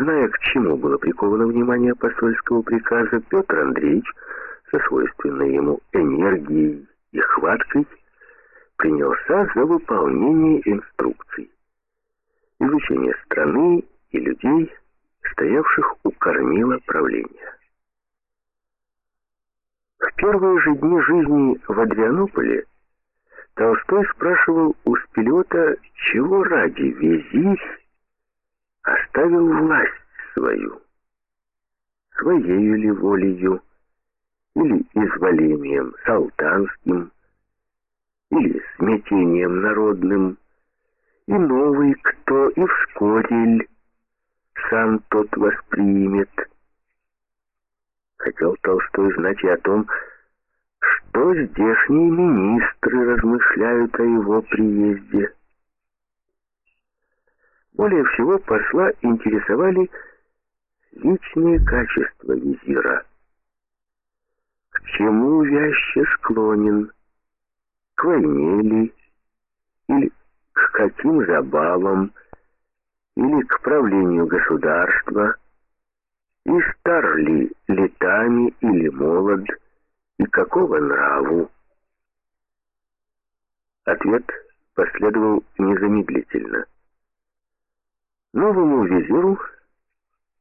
Зная, к чему было приковано внимание посольского приказа, Петр Андреевич со свойственной ему энергией и хваткой принялся за выполнение инструкций. Изучение страны и людей, стоявших у кормила правления. В первые же дни жизни в Адрианополе Толстой спрашивал у Спилета, чего ради визирь оставил власть свою, своею ли волею, или изволением салтанским, или смятением народным, и новый кто, и вскоре сам тот воспримет. Хотел Толстой знать и о том, что здешние министры размышляют о его приезде. Более всего посла интересовали личные качества визира. К чему вяще склонен? К войне ли? Или к каким забавам? Или к правлению государства? И стар ли летами или молод? И какого нраву? Ответ последовал незамедлительно. Новому визиру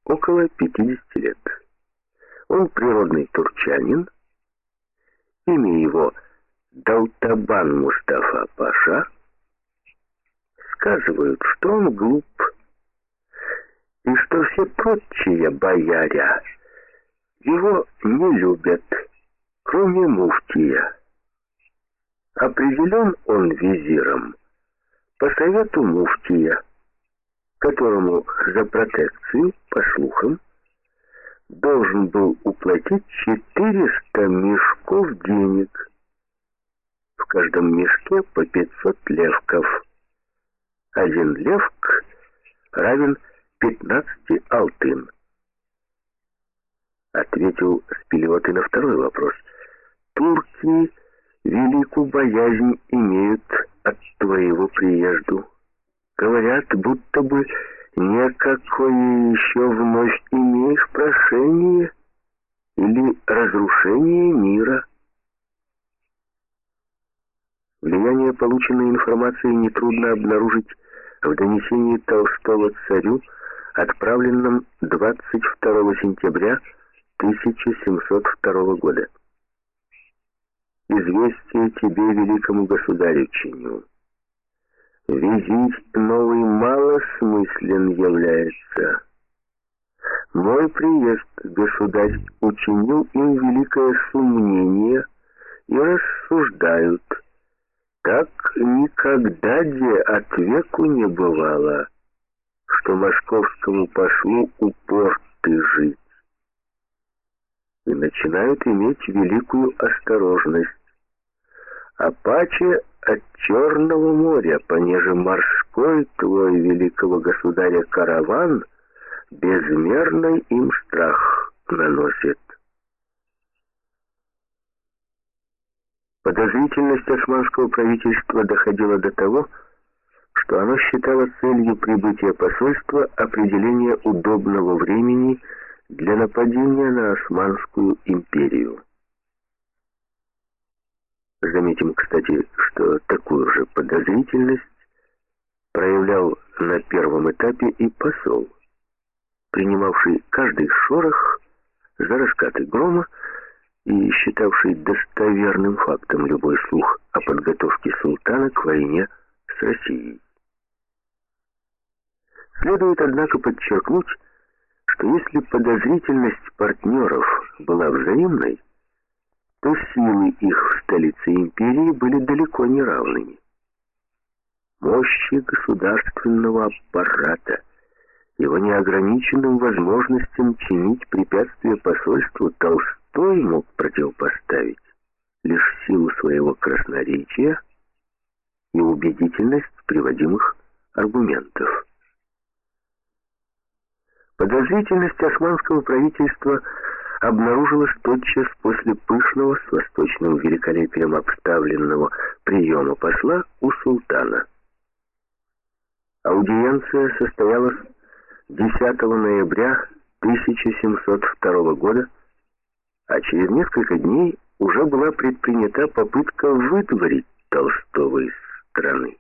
около 50 лет. Он природный турчанин. Имя его Далтабан Мустафа Паша. Сказывают, что он глуп, и что все прочие бояря его не любят, кроме муфтия. Определен он визиром по совету муфтия которому за протекцию, по слухам, должен был уплатить 400 мешков денег. В каждом мешке по 500 левков. Один левк равен 15 алтын. Ответил Спилет и на второй вопрос. Турки великую боязнь имеют от твоего приезду. Говорят, будто бы никакое еще вновь имеешь прошение или разрушение мира. Влияние полученной информации нетрудно обнаружить в донесении Толстого царю, отправленном 22 сентября 1702 года. «Известие тебе, великому государю, чиню». Визит новый малосмыслен является. Мой приезд, государь, учинил им великое сомнение и рассуждают. Так никогда где от веку не бывало, что московскому пошлу упорты жить. И начинают иметь великую осторожность. А паче от Черного моря, понеже морской твой великого государя караван безмерный им страх наносит. Подозрительность османского правительства доходила до того, что оно считало целью прибытия посольства определение удобного времени для нападения на Османскую империю. Заметим, кстати, что такую же подозрительность проявлял на первом этапе и посол, принимавший каждый шорох за раскаты грома и считавший достоверным фактом любой слух о подготовке султана к войне с Россией. Следует, однако, подчеркнуть, что если подозрительность партнеров была взаимной, то силы их в столице империи были далеко не равными. Мощи государственного аппарата, его неограниченным возможностям чинить препятствия посольству Толстой мог противопоставить лишь силу своего красноречия и убедительность приводимых аргументов. Подозрительность османского правительства – обнаружилось тотчас после пышного с восточным великолепием обставленного приема посла у султана. Аудиенция состоялась 10 ноября 1702 года, а через несколько дней уже была предпринята попытка выдворить Толстого из страны.